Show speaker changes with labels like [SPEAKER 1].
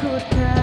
[SPEAKER 1] could tell.